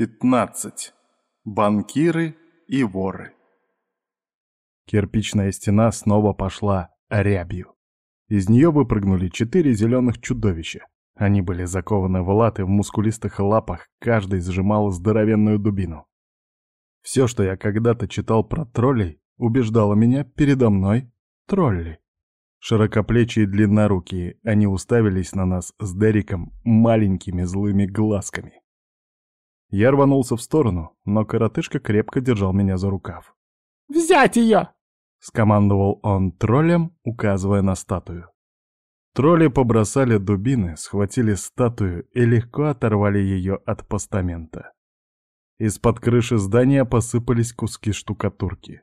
15. Банкиры и воры. Кирпичная стена снова пошла рябью. Из нее выпрыгнули четыре зеленых чудовища. Они были закованы в латы в мускулистых лапах, каждый сжимал здоровенную дубину. Все, что я когда-то читал про троллей, убеждало меня передо мной тролли. Широкоплечие и длиннорукие, они уставились на нас с Дериком маленькими злыми глазками. Я рванулся в сторону, но коротышка крепко держал меня за рукав. «Взять ее!» — скомандовал он троллем, указывая на статую. Тролли побросали дубины, схватили статую и легко оторвали ее от постамента. Из-под крыши здания посыпались куски штукатурки.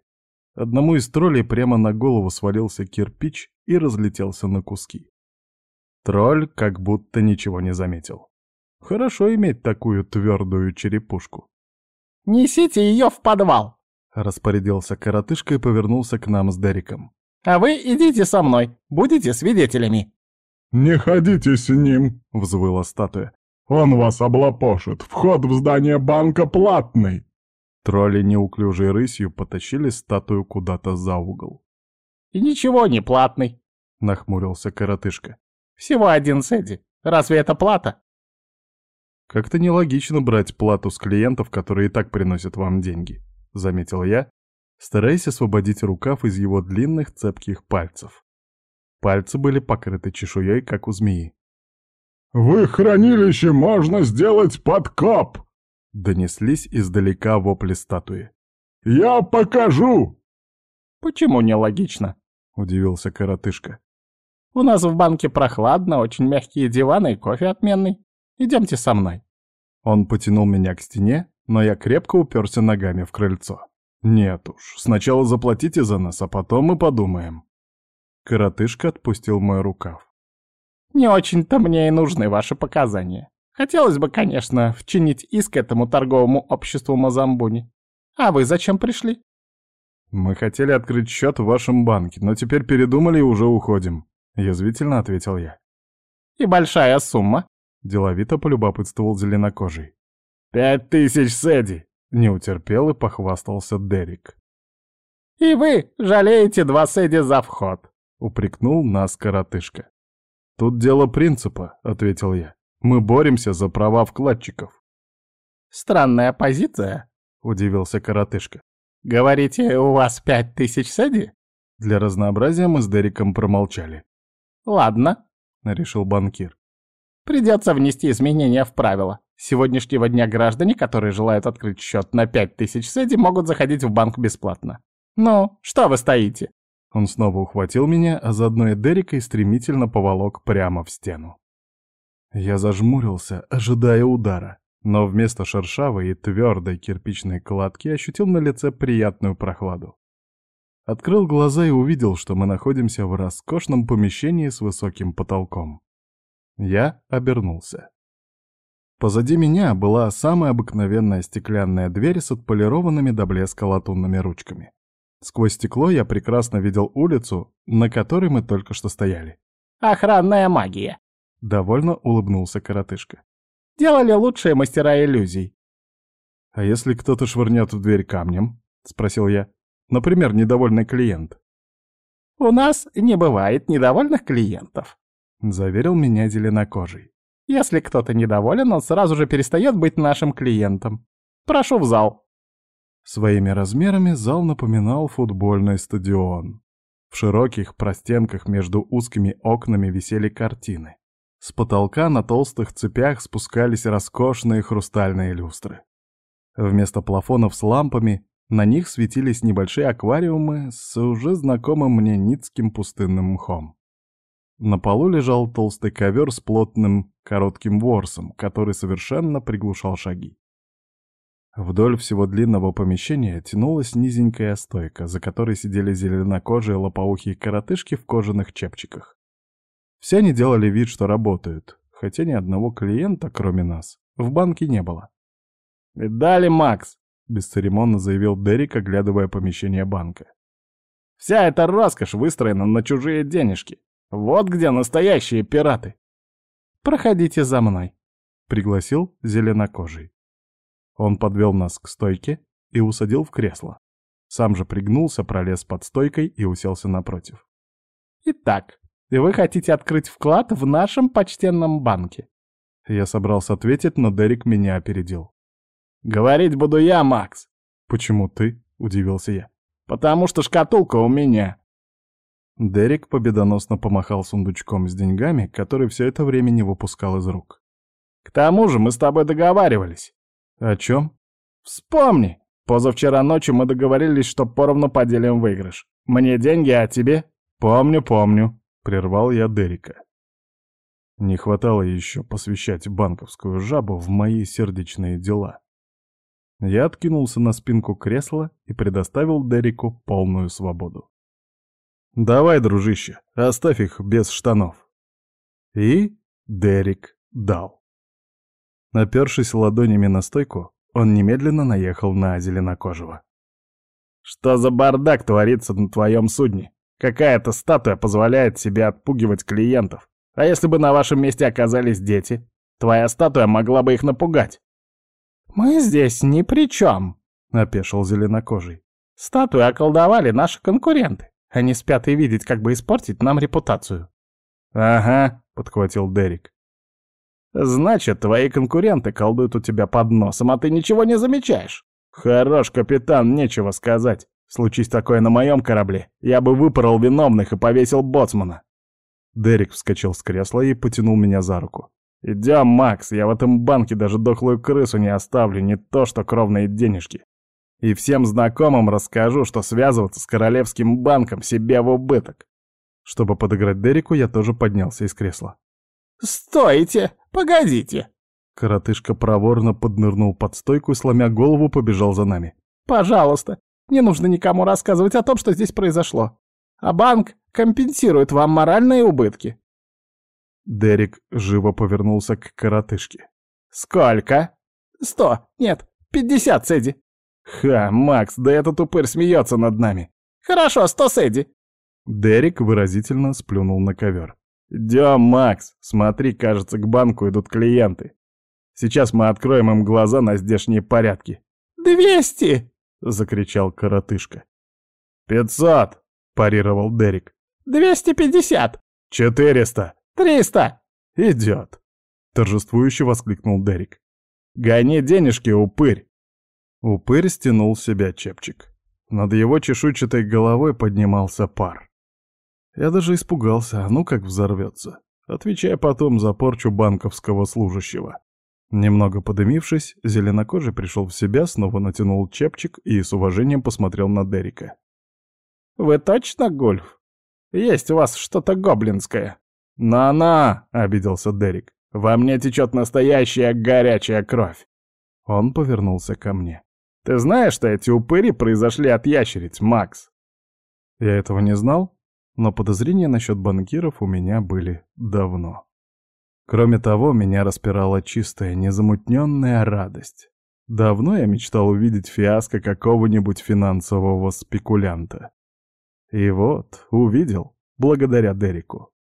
Одному из троллей прямо на голову свалился кирпич и разлетелся на куски. Тролль как будто ничего не заметил. Хорошо иметь такую твердую черепушку. «Несите ее в подвал!» — распорядился коротышка и повернулся к нам с Дериком. «А вы идите со мной, будете свидетелями!» «Не ходите с ним!» — взвыла статуя. «Он вас облапошит! Вход в здание банка платный!» Тролли неуклюжей рысью потащили статую куда-то за угол. «И ничего не платный!» — нахмурился коротышка. «Всего один седи. Разве это плата?» «Как-то нелогично брать плату с клиентов, которые и так приносят вам деньги», — заметил я, стараясь освободить рукав из его длинных цепких пальцев. Пальцы были покрыты чешуей, как у змеи. «В их хранилище можно сделать подкоп!» — донеслись издалека вопли статуи. «Я покажу!» «Почему нелогично?» — удивился коротышка. «У нас в банке прохладно, очень мягкие диваны и кофе отменный. Идемте со мной». Он потянул меня к стене, но я крепко уперся ногами в крыльцо. «Нет уж, сначала заплатите за нас, а потом мы подумаем». Коротышка отпустил мой рукав. «Не очень-то мне и нужны ваши показания. Хотелось бы, конечно, вчинить иск этому торговому обществу Мазамбуни. А вы зачем пришли?» «Мы хотели открыть счет в вашем банке, но теперь передумали и уже уходим», — язвительно ответил я. «И большая сумма?» Деловито полюбопытствовал зеленокожий. «Пять тысяч седи!» — не утерпел и похвастался Дерек. «И вы жалеете два седи за вход!» — упрекнул нас коротышка. «Тут дело принципа», — ответил я. «Мы боремся за права вкладчиков». «Странная позиция», — удивился коротышка. «Говорите, у вас пять тысяч седи?» Для разнообразия мы с Дериком промолчали. «Ладно», — решил банкир. Придется внести изменения в правила. С сегодняшнего дня граждане, которые желают открыть счет на 5000 седи, могут заходить в банк бесплатно. Ну, что вы стоите? Он снова ухватил меня, а заодно и Дерека и стремительно поволок прямо в стену. Я зажмурился, ожидая удара, но вместо шершавой и твердой кирпичной кладки ощутил на лице приятную прохладу. Открыл глаза и увидел, что мы находимся в роскошном помещении с высоким потолком. Я обернулся. Позади меня была самая обыкновенная стеклянная дверь с отполированными до блеска латунными ручками. Сквозь стекло я прекрасно видел улицу, на которой мы только что стояли. «Охранная магия!» — довольно улыбнулся коротышка. «Делали лучшие мастера иллюзий». «А если кто-то швырнет в дверь камнем?» — спросил я. «Например, недовольный клиент». «У нас не бывает недовольных клиентов», — заверил меня зеленокожий. «Если кто-то недоволен, он сразу же перестает быть нашим клиентом. Прошу в зал». Своими размерами зал напоминал футбольный стадион. В широких простенках между узкими окнами висели картины. С потолка на толстых цепях спускались роскошные хрустальные люстры. Вместо плафонов с лампами на них светились небольшие аквариумы с уже знакомым мне ницким пустынным мхом. На полу лежал толстый ковер с плотным коротким ворсом, который совершенно приглушал шаги. Вдоль всего длинного помещения тянулась низенькая стойка, за которой сидели зеленокожие лопоухие коротышки в кожаных чепчиках. Все они делали вид, что работают, хотя ни одного клиента, кроме нас, в банке не было. «Видали, Макс?» — бесцеремонно заявил Дерек, оглядывая помещение банка. «Вся эта роскошь выстроена на чужие денежки. Вот где настоящие пираты. Проходите за мной, пригласил зеленокожий. Он подвел нас к стойке и усадил в кресло. Сам же пригнулся, пролез под стойкой и уселся напротив. «Итак, вы хотите открыть вклад в нашем почтенном банке?» Я собрался ответить, но Дерек меня опередил. «Говорить буду я, Макс». «Почему ты?» — удивился я. «Потому что шкатулка у меня». Дерек победоносно помахал сундучком с деньгами, который все это время не выпускал из рук. «К тому же мы с тобой договаривались». «О чем?» «Вспомни, позавчера ночью мы договорились, что поровну поделим выигрыш. Мне деньги, а тебе?» «Помню, помню», — прервал я Дерека. Не хватало еще посвящать банковскую жабу в мои сердечные дела. Я откинулся на спинку кресла и предоставил Дереку полную свободу. «Давай, дружище, оставь их без штанов». И Дерек дал. Напершись ладонями на стойку, он немедленно наехал на зеленокожего. «Что за бардак творится на твоем судне? Какая-то статуя позволяет себе отпугивать клиентов. А если бы на вашем месте оказались дети? Твоя статуя могла бы их напугать». «Мы здесь ни при чем», — опешил зеленокожий. «Статую околдовали наши конкуренты. Они спят и видеть, как бы испортить нам репутацию». «Ага», — подхватил Дерек. «Значит, твои конкуренты колдуют у тебя под носом, а ты ничего не замечаешь. Хорош, капитан, нечего сказать. Случись такое на моем корабле, я бы выпорол виновных и повесил боцмана». Дерек вскочил с кресла и потянул меня за руку. «Идем, Макс, я в этом банке даже дохлую крысу не оставлю, не то что кровные денежки. И всем знакомым расскажу, что связываться с Королевским банком себе в убыток». Чтобы подыграть Дереку, я тоже поднялся из кресла. «Стойте! Погодите!» Коротышка проворно поднырнул под стойку и, сломя голову, побежал за нами. «Пожалуйста, не нужно никому рассказывать о том, что здесь произошло. А банк компенсирует вам моральные убытки. Дерек живо повернулся к коротышке. «Сколько?» «Сто. Нет, пятьдесят, Сэдди». «Ха, Макс, да этот упырь смеется над нами». «Хорошо, сто, Сэдди». Дерек выразительно сплюнул на ковер. «Идем, Макс, смотри, кажется, к банку идут клиенты. Сейчас мы откроем им глаза на здешние порядки». «Двести!» — закричал коротышка. «Пятьсот!» — парировал Дерек. «Двести пятьдесят!» «Четыреста!» «Триста!» «Идет!» — торжествующе воскликнул Дерек. «Гони денежки, упырь!» Упырь стянул с себя чепчик. Над его чешуйчатой головой поднимался пар. Я даже испугался, а ну как взорвется, отвечая потом за порчу банковского служащего. Немного подымившись, зеленокожий пришел в себя, снова натянул чепчик и с уважением посмотрел на Дерека. «Вы точно гольф? Есть у вас что-то гоблинское?» «На-на!» — обиделся Дерек. «Во мне течет настоящая горячая кровь!» Он повернулся ко мне. «Ты знаешь, что эти упыри произошли от ящериц, Макс?» Я этого не знал, но подозрения насчет банкиров у меня были давно. Кроме того, меня распирала чистая, незамутненная радость. Давно я мечтал увидеть фиаско какого-нибудь финансового спекулянта. И вот, увидел, благодаря Дереку.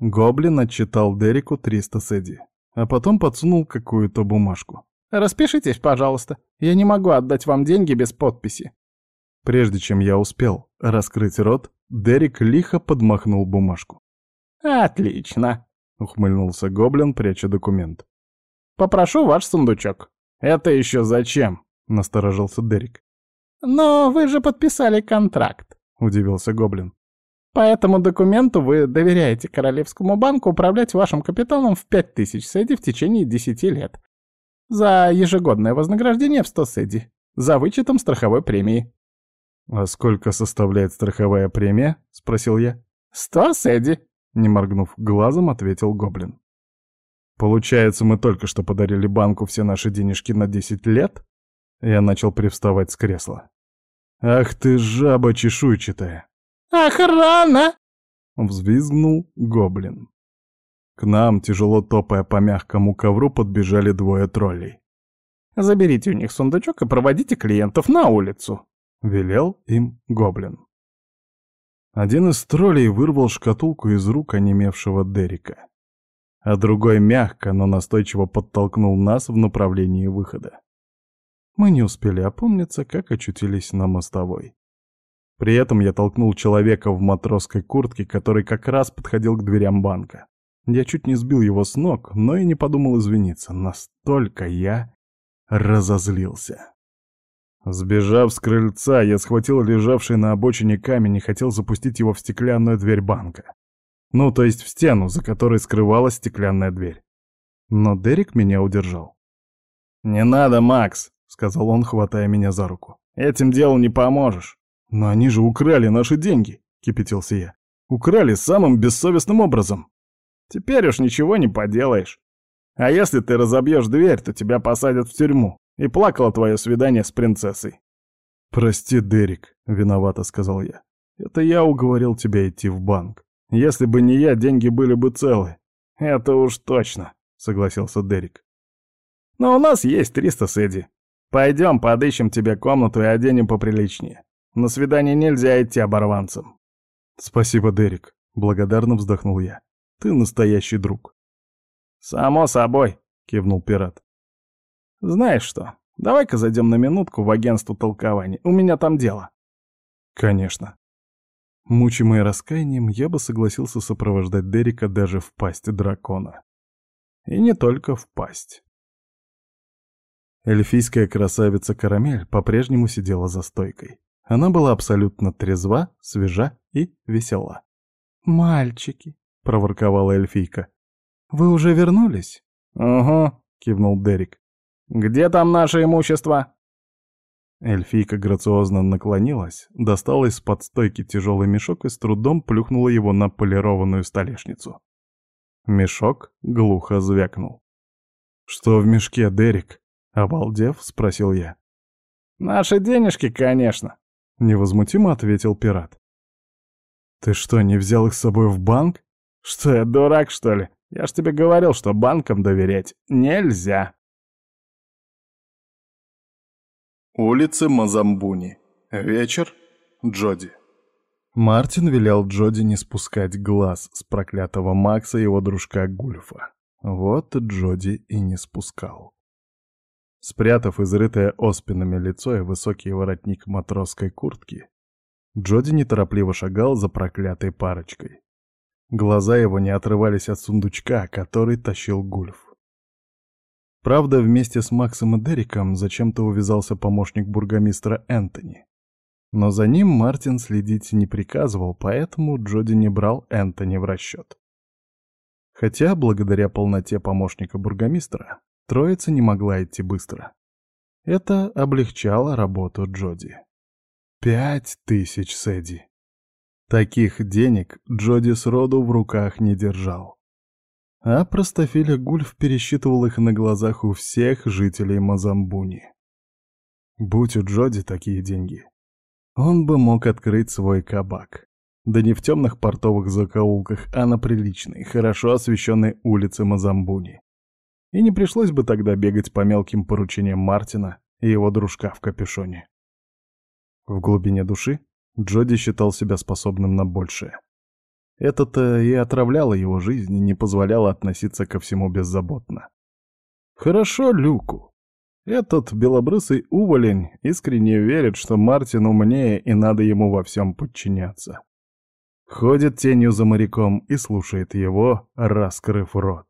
Гоблин отчитал Дереку 300 седи, а потом подсунул какую-то бумажку. «Распишитесь, пожалуйста. Я не могу отдать вам деньги без подписи». Прежде чем я успел раскрыть рот, Дерек лихо подмахнул бумажку. «Отлично», — ухмыльнулся Гоблин, пряча документ. «Попрошу ваш сундучок». «Это еще зачем?» — насторожился Дерек. «Но вы же подписали контракт», — удивился Гоблин. По этому документу вы доверяете Королевскому банку управлять вашим капиталом в 5000 седи в течение 10 лет. За ежегодное вознаграждение в 100 седи. За вычетом страховой премии. «А сколько составляет страховая премия?» — спросил я. «Сто седи», — не моргнув глазом, ответил Гоблин. «Получается, мы только что подарили банку все наши денежки на 10 лет?» Я начал привставать с кресла. «Ах ты жаба чешуйчатая!» «Охрана!» — взвизгнул гоблин. К нам, тяжело топая по мягкому ковру, подбежали двое троллей. «Заберите у них сундучок и проводите клиентов на улицу», — велел им гоблин. Один из троллей вырвал шкатулку из рук онемевшего Дерека, а другой мягко, но настойчиво подтолкнул нас в направлении выхода. Мы не успели опомниться, как очутились на мостовой. При этом я толкнул человека в матросской куртке, который как раз подходил к дверям банка. Я чуть не сбил его с ног, но и не подумал извиниться. Настолько я разозлился. Сбежав с крыльца, я схватил лежавший на обочине камень и хотел запустить его в стеклянную дверь банка. Ну, то есть в стену, за которой скрывалась стеклянная дверь. Но Дерек меня удержал. «Не надо, Макс», — сказал он, хватая меня за руку. «Этим делом не поможешь». «Но они же украли наши деньги», — кипятился я. «Украли самым бессовестным образом». «Теперь уж ничего не поделаешь. А если ты разобьешь дверь, то тебя посадят в тюрьму. И плакало твое свидание с принцессой». «Прости, Дерек», — виновато сказал я. «Это я уговорил тебя идти в банк. Если бы не я, деньги были бы целы». «Это уж точно», — согласился Дерек. «Но у нас есть 300 седи. Пойдем, подыщем тебе комнату и оденем поприличнее. На свидание нельзя идти оборванцем». «Спасибо, Дерек», — благодарно вздохнул я. «Ты настоящий друг». «Само собой», — кивнул пират. «Знаешь что, давай-ка зайдем на минутку в агентство толкований. У меня там дело». «Конечно». Мучимый раскаянием, я бы согласился сопровождать Дерека даже в пасть дракона. И не только в пасть. Эльфийская красавица Карамель по-прежнему сидела за стойкой. Она была абсолютно трезва, свежа и весела. «Мальчики», — проворковала эльфийка, — «вы уже вернулись?» «Угу», — кивнул Дерек. «Где там наше имущество?» Эльфийка грациозно наклонилась, достала из-под стойки тяжелый мешок и с трудом плюхнула его на полированную столешницу. Мешок глухо звякнул. «Что в мешке, Дерек?» — обалдев, спросил я. «Наши денежки, конечно», — невозмутимо ответил пират. «Ты что, не взял их с собой в банк?» «Что, я дурак, что ли? Я ж тебе говорил, что банкам доверять нельзя». Улицы Мазамбуни. Вечер. Джоди. Мартин велел Джоди не спускать глаз с проклятого Макса и его дружка Гульфа. Вот Джоди и не спускал. Спрятав изрытое оспинами лицо и высокий воротник матросской куртки, Джоди неторопливо шагал за проклятой парочкой. Глаза его не отрывались от сундучка, который тащил Гульф. Правда, вместе с Максом и Дериком зачем-то увязался помощник бургомистра Энтони. Но за ним Мартин следить не приказывал, поэтому Джоди не брал Энтони в расчет. Хотя, благодаря полноте помощника бургомистра, троица не могла идти быстро. Это облегчало работу Джоди. Пять тысяч седи. Таких денег Джоди сроду в руках не держал. А простофиля Гульф пересчитывал их на глазах у всех жителей Мазамбуни. Будь у Джоди такие деньги, он бы мог открыть свой кабак. Да не в темных портовых закоулках, а на приличной, хорошо освещенной улице Мазамбуни. И не пришлось бы тогда бегать по мелким поручениям Мартина и его дружка в капюшоне. В глубине души Джоди считал себя способным на большее. Это-то и отравляло его жизнь и не позволяло относиться ко всему беззаботно. Хорошо Люку. Этот белобрысый уволень искренне верит, что Мартин умнее и надо ему во всем подчиняться. Ходит тенью за моряком и слушает его, раскрыв рот.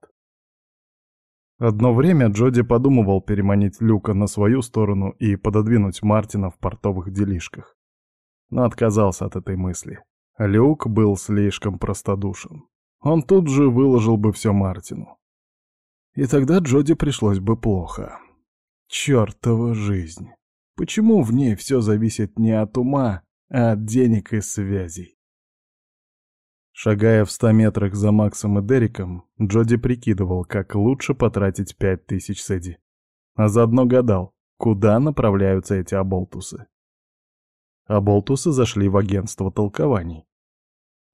Одно время Джоди подумывал переманить Люка на свою сторону и пододвинуть Мартина в портовых делишках. Но отказался от этой мысли. Люк был слишком простодушен. Он тут же выложил бы все Мартину. И тогда Джоди пришлось бы плохо. Чёртова жизнь. Почему в ней все зависит не от ума, а от денег и связей? Шагая в ста метрах за Максом и Дериком, Джоди прикидывал, как лучше потратить пять тысяч седи. А заодно гадал, куда направляются эти оболтусы. Оболтусы зашли в агентство толкований.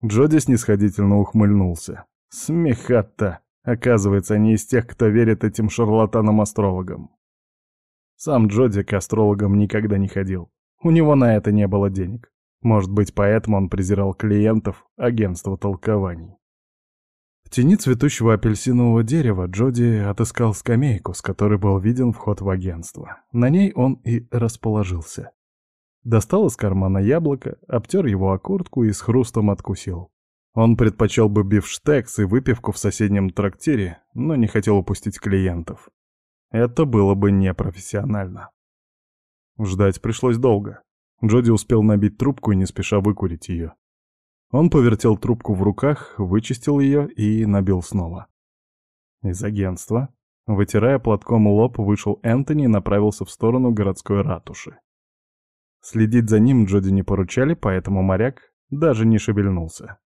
Джоди снисходительно ухмыльнулся. Смехота! Оказывается, они из тех, кто верит этим шарлатанам-астрологам. Сам Джоди к астрологам никогда не ходил. У него на это не было денег. Может быть, поэтому он презирал клиентов агентства толкований. В тени цветущего апельсинового дерева Джоди отыскал скамейку, с которой был виден вход в агентство. На ней он и расположился. Достал из кармана яблоко, обтер его о куртку и с хрустом откусил. Он предпочел бы бифштекс и выпивку в соседнем трактире, но не хотел упустить клиентов. Это было бы непрофессионально. Ждать пришлось долго. Джоди успел набить трубку и не спеша выкурить ее. Он повертел трубку в руках, вычистил ее и набил снова. Из агентства, вытирая платком лоб, вышел Энтони и направился в сторону городской ратуши. Следить за ним Джоди не поручали, поэтому моряк даже не шевельнулся.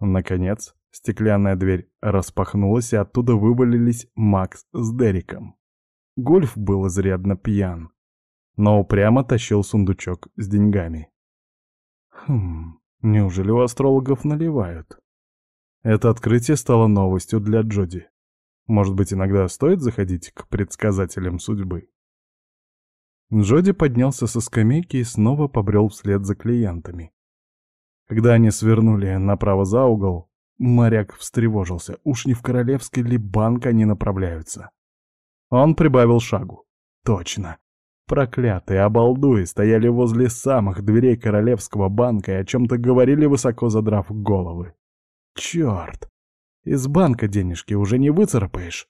Наконец, стеклянная дверь распахнулась, и оттуда вывалились Макс с Дериком. Гольф был изрядно пьян, но упрямо тащил сундучок с деньгами. Хм, Неужели у астрологов наливают? Это открытие стало новостью для Джоди. Может быть, иногда стоит заходить к предсказателям судьбы? Джоди поднялся со скамейки и снова побрел вслед за клиентами. Когда они свернули направо за угол, моряк встревожился. Уж не в королевский ли банк они направляются? Он прибавил шагу. Точно. Проклятые обалдуи стояли возле самых дверей Королевского банка и о чем-то говорили, высоко задрав головы. Черт! Из банка денежки уже не выцарапаешь.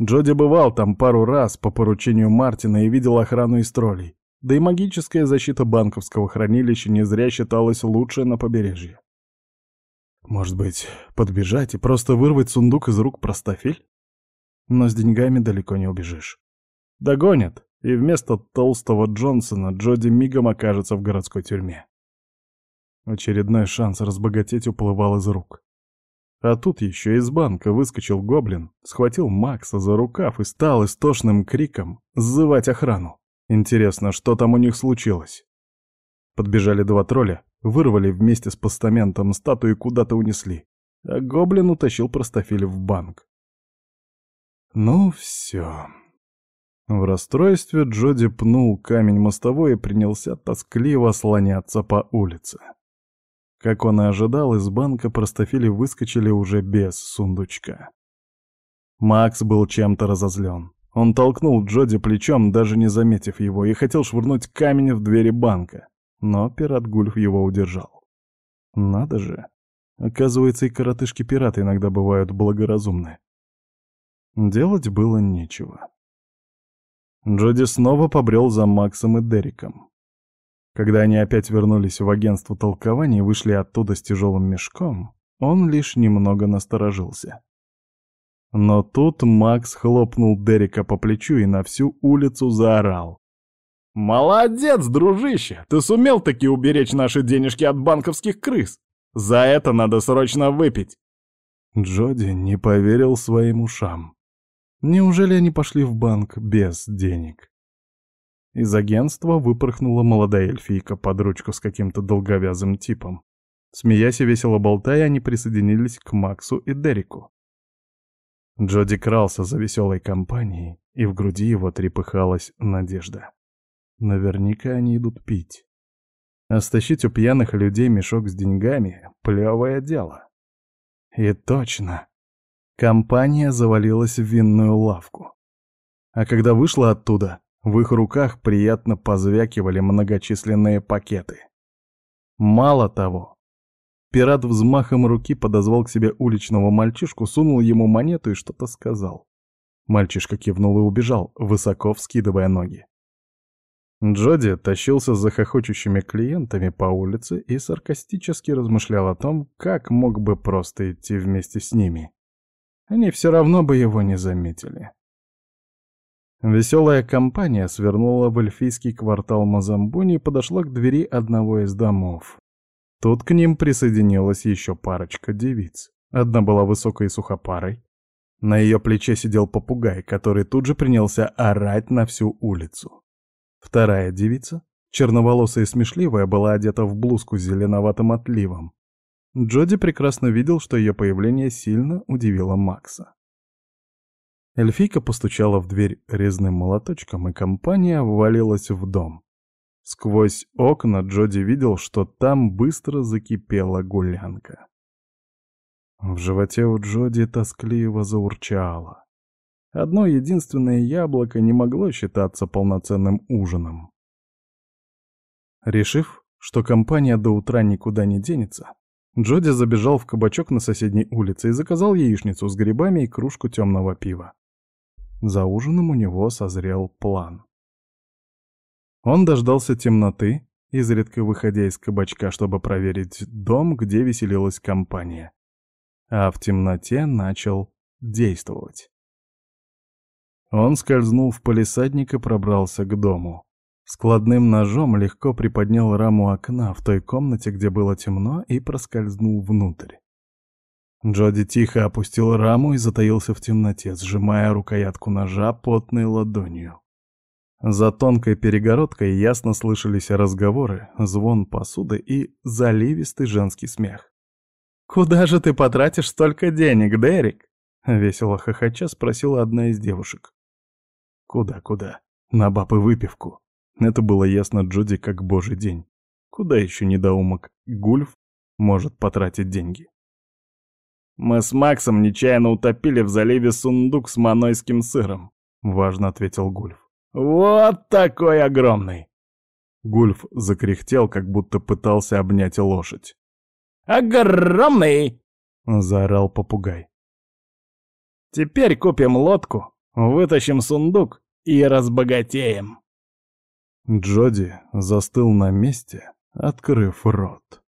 Джоди бывал там пару раз по поручению Мартина и видел охрану из троллей. Да и магическая защита банковского хранилища не зря считалась лучшей на побережье. Может быть, подбежать и просто вырвать сундук из рук простофиль? Но с деньгами далеко не убежишь. Догонят, и вместо толстого Джонсона Джоди мигом окажется в городской тюрьме. Очередной шанс разбогатеть уплывал из рук. А тут еще из банка выскочил гоблин, схватил Макса за рукав и стал истошным криком сзывать охрану. Интересно, что там у них случилось? Подбежали два тролля, вырвали вместе с постаментом статую и куда-то унесли, а гоблин утащил простофиль в банк. Ну все. В расстройстве Джоди пнул камень мостовой и принялся тоскливо слоняться по улице. Как он и ожидал, из банка простофили выскочили уже без сундучка. Макс был чем-то разозлен. Он толкнул Джоди плечом, даже не заметив его, и хотел швырнуть камень в двери банка. Но пират Гульф его удержал. Надо же. Оказывается, и коротышки-пираты иногда бывают благоразумны. Делать было нечего. Джоди снова побрел за Максом и Дериком. Когда они опять вернулись в агентство толкований и вышли оттуда с тяжелым мешком, он лишь немного насторожился. Но тут Макс хлопнул Дерека по плечу и на всю улицу заорал. «Молодец, дружище! Ты сумел таки уберечь наши денежки от банковских крыс! За это надо срочно выпить!» Джоди не поверил своим ушам. Неужели они пошли в банк без денег? Из агентства выпорхнула молодая эльфийка под ручку с каким-то долговязым типом. Смеясь и весело болтая, они присоединились к Максу и Дереку. Джоди крался за веселой компанией, и в груди его трепыхалась надежда. Наверняка они идут пить. А стащить у пьяных людей мешок с деньгами — плевое дело. И точно. Компания завалилась в винную лавку. А когда вышла оттуда, в их руках приятно позвякивали многочисленные пакеты. Мало того, пират взмахом руки подозвал к себе уличного мальчишку, сунул ему монету и что-то сказал. Мальчишка кивнул и убежал, высоко вскидывая ноги. Джоди тащился за хохочущими клиентами по улице и саркастически размышлял о том, как мог бы просто идти вместе с ними они все равно бы его не заметили. Веселая компания свернула в эльфийский квартал Мазамбуни и подошла к двери одного из домов. Тут к ним присоединилась еще парочка девиц. Одна была высокой и сухопарой. На ее плече сидел попугай, который тут же принялся орать на всю улицу. Вторая девица, черноволосая и смешливая, была одета в блузку с зеленоватым отливом, Джоди прекрасно видел, что ее появление сильно удивило Макса. Эльфийка постучала в дверь резным молоточком, и компания ввалилась в дом. Сквозь окна Джоди видел, что там быстро закипела гулянка. В животе у Джоди тоскливо заурчало. Одно единственное яблоко не могло считаться полноценным ужином. Решив, что компания до утра никуда не денется, Джоди забежал в кабачок на соседней улице и заказал яичницу с грибами и кружку темного пива. За ужином у него созрел план. Он дождался темноты, изредка выходя из кабачка, чтобы проверить дом, где веселилась компания. А в темноте начал действовать. Он скользнул в палисадник и пробрался к дому. Складным ножом легко приподнял раму окна в той комнате, где было темно, и проскользнул внутрь. Джоди тихо опустил раму и затаился в темноте, сжимая рукоятку ножа потной ладонью. За тонкой перегородкой ясно слышались разговоры, звон посуды и заливистый женский смех. «Куда же ты потратишь столько денег, Дерек?» — весело хохоча спросила одна из девушек. «Куда, куда? На баб и выпивку». Это было ясно Джоди как божий день. Куда еще недоумок Гульф может потратить деньги? «Мы с Максом нечаянно утопили в заливе сундук с манойским сыром», — важно ответил Гульф. «Вот такой огромный!» Гульф закряхтел, как будто пытался обнять лошадь. «Огромный!» — заорал попугай. «Теперь купим лодку, вытащим сундук и разбогатеем!» Джоди застыл на месте, открыв рот.